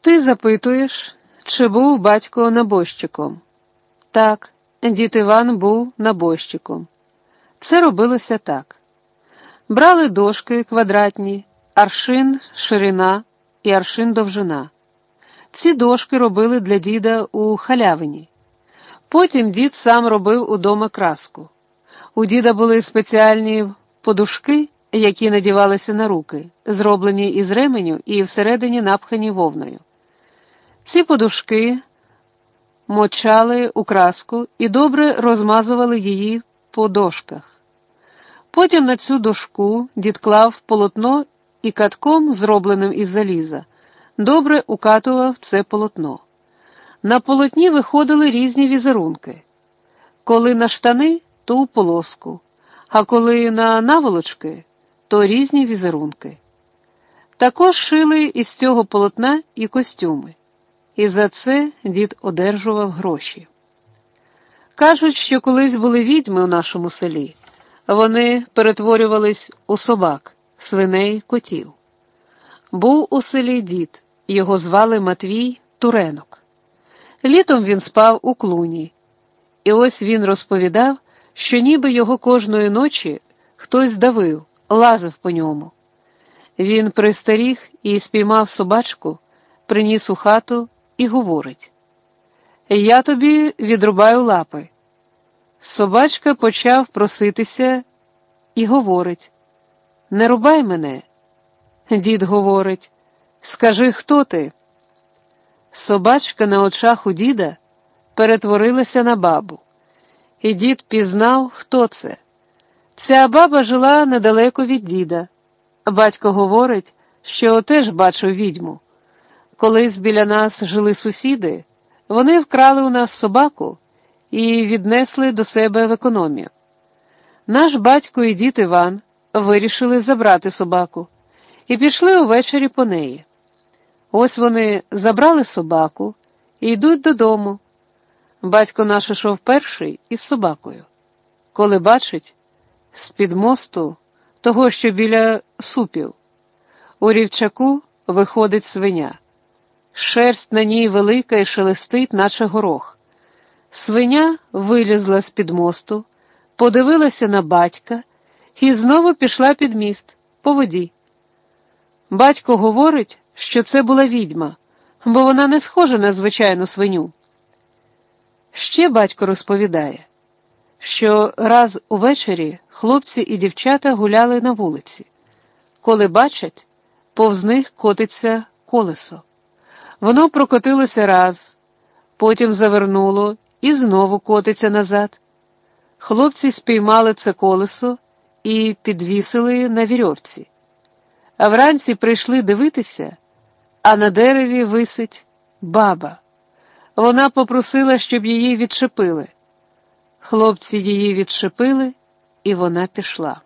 Ти запитуєш, чи був батько набожчиком? Так, дід Іван був набожчиком. Це робилося так. Брали дошки квадратні, аршин ширина і аршин довжина. Ці дошки робили для діда у халявині. Потім дід сам робив удома краску. У діда були спеціальні подушки, які надівалися на руки, зроблені із ременю і всередині напхані вовною. Ці подушки мочали у краску і добре розмазували її по дошках. Потім на цю дошку дід клав полотно і катком, зробленим із заліза, добре укатував це полотно. На полотні виходили різні візерунки. Коли на штани, то у полоску, а коли на наволочки, то різні візерунки. Також шили із цього полотна і костюми, і за це дід одержував гроші. Кажуть, що колись були відьми у нашому селі, вони перетворювались у собак, свиней, котів. Був у селі дід, його звали Матвій Туренок. Літом він спав у клуні, і ось він розповідав, що ніби його кожної ночі хтось давив, лазив по ньому. Він пристаріг і спіймав собачку, приніс у хату і говорить: Я тобі відрубаю лапи. Собачка почав проситися і говорить: Не рубай мене. Дід говорить, скажи, хто ти? Собачка на очах у діда перетворилася на бабу, і дід пізнав, хто це. Ця баба жила недалеко від діда. Батько говорить, що теж бачив відьму. Колись біля нас жили сусіди, вони вкрали у нас собаку і віднесли до себе в економію. Наш батько і дід Іван вирішили забрати собаку і пішли увечері по неї. Ось вони забрали собаку і йдуть додому. Батько наш ішов перший із собакою. Коли бачить, з-під мосту, того, що біля супів, у рівчаку виходить свиня. Шерсть на ній велика і шелестить, наче горох. Свиня вилізла з-під мосту, подивилася на батька і знову пішла під міст по воді. Батько говорить, що це була відьма, бо вона не схожа на звичайну свиню. Ще батько розповідає, що раз увечері хлопці і дівчата гуляли на вулиці. Коли бачать, повз них котиться колесо. Воно прокотилося раз, потім завернуло і знову котиться назад. Хлопці спіймали це колесо і підвісили на вірьовці. А вранці прийшли дивитися, а на дереві висить баба. Вона попросила, щоб її відчепили. Хлопці її відчепили, і вона пішла.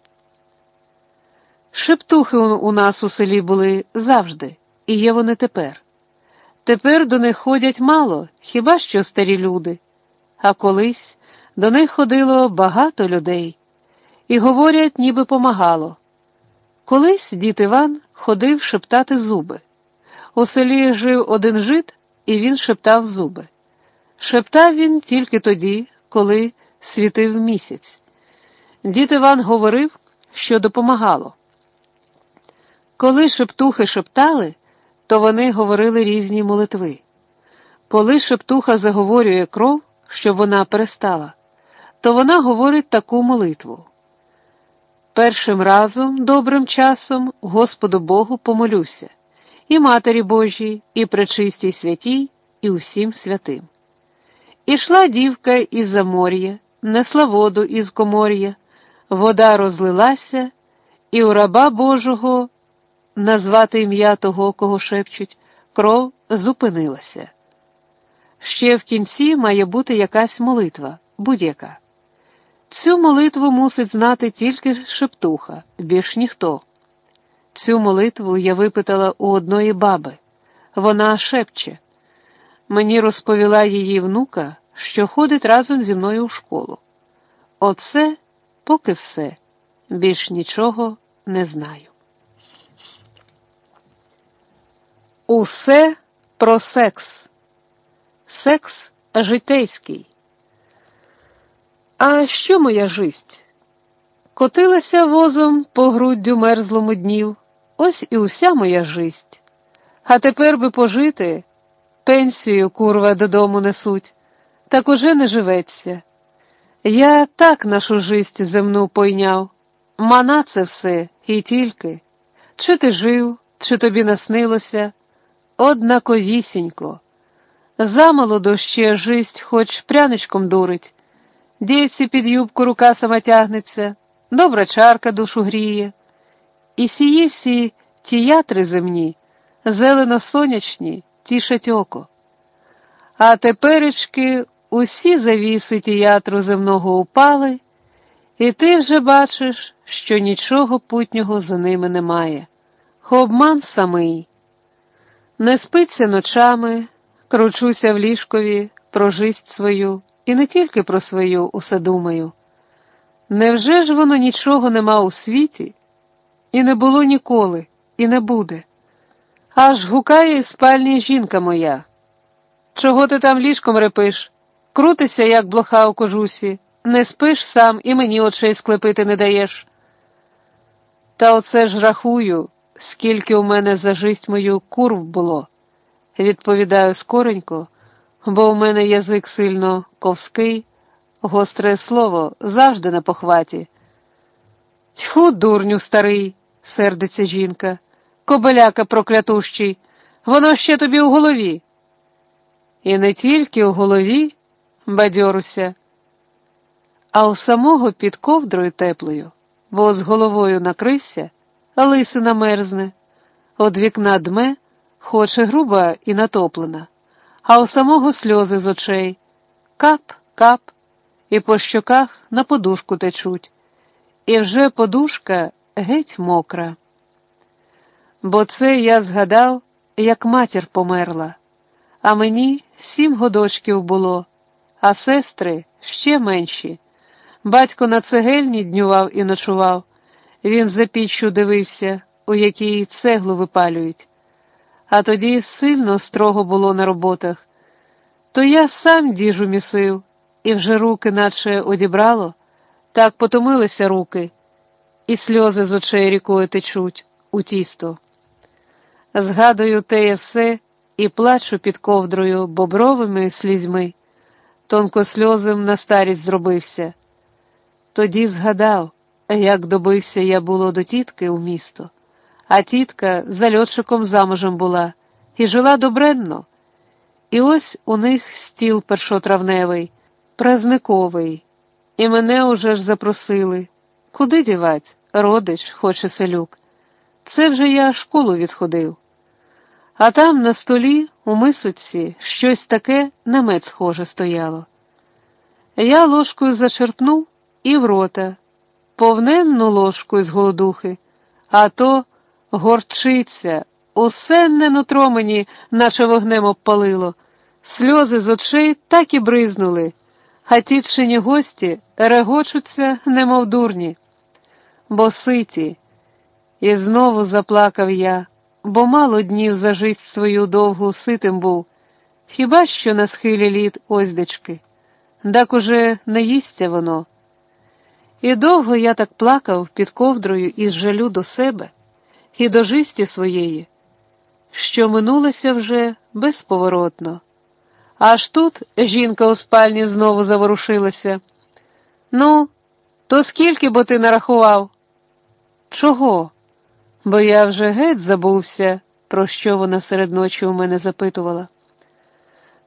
Шептухи у нас у селі були завжди, і є вони тепер. Тепер до них ходять мало, хіба що старі люди, а колись до них ходило багато людей, і говорять, ніби помагало. Колись дід Іван ходив шептати зуби. У селі жив один жит, і він шептав зуби. Шептав він тільки тоді, коли світив місяць. Дід Іван говорив, що допомагало. Коли шептухи шептали, то вони говорили різні молитви. Коли шептуха заговорює кров, щоб вона перестала, то вона говорить таку молитву. Першим разом, добрим часом, Господу Богу помолюся, і Матері Божій, і пречистій святій, і усім святим. Ішла дівка із замор'я, несла воду із комор'я, вода розлилася, і у раба Божого назвати ім'я того, кого шепчуть, кров зупинилася. Ще в кінці має бути якась молитва, будь-яка. Цю молитву мусить знати тільки шептуха, більш ніхто. Цю молитву я випитала у одної баби. Вона шепче. Мені розповіла її внука, що ходить разом зі мною у школу. Оце поки все, більш нічого не знаю. Усе про секс. Секс житейський. А що моя жисть? Котилася возом по груддю мерзлому днів, ось і уся моя жисть. А тепер би пожити, пенсію, курва, додому несуть, так уже не живеться. Я так нашу жисть земну пойняв, мана це все і тільки. Чи ти жив, чи тобі наснилося? Однаковісінько. Замолоду ще жисть, хоч пряничком дурить. Дівці під юбку рука сама тягнеться, добра чарка душу гріє. І сії всі тіятри земні, зелено сонячні, тішать око. А теперечки усі завіси тіятру земного упали, і ти вже бачиш, що нічого путнього за ними немає. Обман самий. Не спиться ночами, кручуся в ліжкові про жисть свою, і не тільки про свою усе думаю. Невже ж воно нічого нема у світі? І не було ніколи, і не буде. Аж гукає із спальні жінка моя. Чого ти там ліжком репиш? Крутися, як блоха у кожусі, не спиш сам і мені очей склепити не даєш. Та оце ж рахую, скільки у мене за жисть мою курв було, відповідаю скоренько, бо у мене язик сильно ковський, гостре слово завжди на похваті. Тьху, дурню, старий, сердиться жінка, кобеляка проклятущий, воно ще тобі у голові. І не тільки у голові, бадьоруся, а у самого під ковдрою теплою, бо з головою накрився, лисина мерзне, од вікна дме, хоче груба і натоплена, а у самого сльози з очей кап, кап, і по щоках на подушку течуть, і вже подушка геть мокра. Бо це я згадав, як матір померла, а мені сім годочків було, а сестри ще менші. Батько на цегельні днював і ночував. Він за піччю дивився, у якій цеглу випалюють. А тоді сильно строго було на роботах. То я сам діжу місив, і вже руки наче одібрало, так потомилися руки, і сльози з очей рікою течуть у тісто. Згадую теє все і плачу під ковдрою бобровими слізьми, тонко сльозим на старість зробився. Тоді згадав, як добився я було до тітки у місто, а тітка за льотчиком замужем була і жила добренно. І ось у них стіл першотравневий, празниковий, і мене уже ж запросили. Куди дівать, родич, хоче селюк. Це вже я школу відходив. А там на столі, у мисоці, щось таке на мед схоже стояло. Я ложкою зачерпнув і в рота, повненну ложку з голодухи, а то горчиця, усе не нутро мені, наче вогнем обпалило, сльози з очей так і бризнули, а тітчині гості регочуться, немов дурні, бо ситі. І знову заплакав я, бо мало днів за життя свою довгу ситим був, хіба що на схилі літ оздечки, так уже не їсться воно. І довго я так плакав під ковдрою із жалю до себе і до жисті своєї, що минулося вже безповоротно. Аж тут жінка у спальні знову заворушилася. Ну, то скільки бо ти нарахував? Чого? Бо я вже геть забувся, про що вона серед ночі у мене запитувала.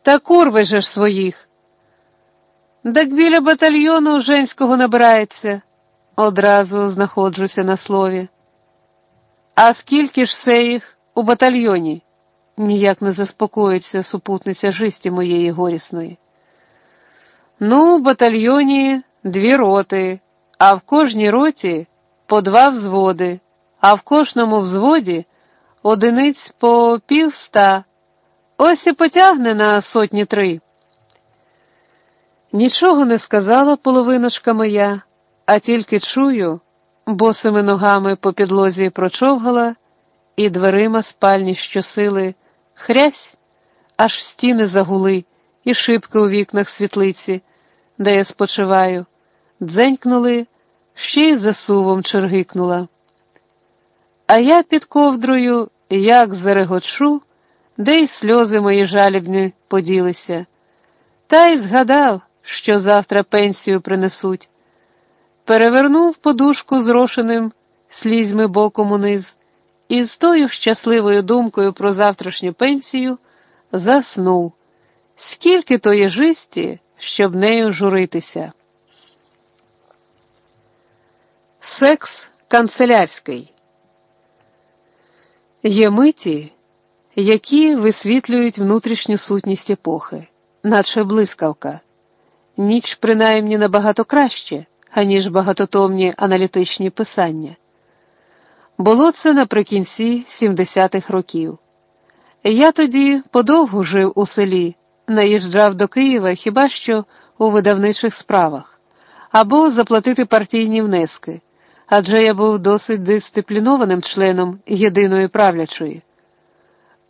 Та курви же ж своїх. Так біля батальйону женського набирається, одразу знаходжуся на слові. А скільки ж все їх у батальйоні? Ніяк не заспокоїться супутниця жисті моєї горісної. Ну, в батальйоні дві роти, а в кожній роті по два взводи, а в кожному взводі одиниць по півста. Ось і потягне на сотні три. Нічого не сказала половиночка моя, а тільки чую, босими ногами по підлозі прочовгала і дверима спальні щосили хрясь аж стіни загули, і шибки у вікнах світлиці, де я спочиваю, дзенькнули, ще й засувом чергикнула. А я під ковдрою, як зарегочу, де й сльози мої жалібні поділися, та й згадав, що завтра пенсію принесуть. Перевернув подушку зрошеним слізьми боком униз, і з тою щасливою думкою про завтрашню пенсію заснув. Скільки то є жисті, щоб нею журитися. Секс канцелярський. Є миті, які висвітлюють внутрішню сутність епохи, наче блискавка, ніч принаймні набагато краще, аніж багатотомні аналітичні писання. Було це наприкінці 70-х років. Я тоді подовго жив у селі, наїжджав до Києва хіба що у видавничих справах, або заплатити партійні внески, адже я був досить дисциплінованим членом єдиної правлячої.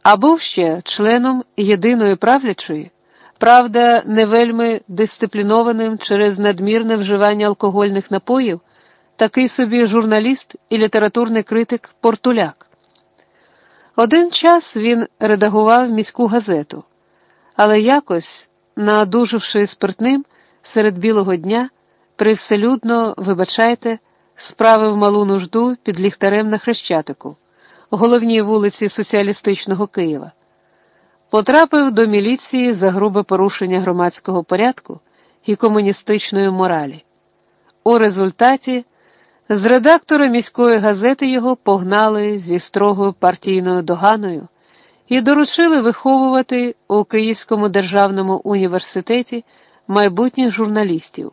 А був ще членом єдиної правлячої, правда, не вельми дисциплінованим через надмірне вживання алкогольних напоїв такий собі журналіст і літературний критик Портуляк. Один час він редагував міську газету, але якось, надуживши спиртним серед білого дня, привселюдно, вибачайте, справив малу нужду під ліхтарем на Хрещатику, головній вулиці Соціалістичного Києва. Потрапив до міліції за грубе порушення громадського порядку і комуністичної моралі. У результаті з редактора міської газети його погнали зі строгою партійною доганою і доручили виховувати у Київському державному університеті майбутніх журналістів.